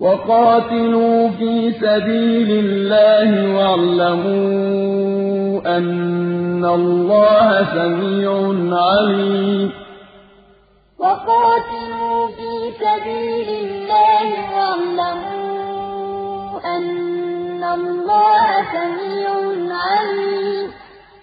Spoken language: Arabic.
وقاتلوا في سبيل الله واعلموا أن الله سميع عليم. وقاتلوا في سبيل الله واعلموا أن الله سميع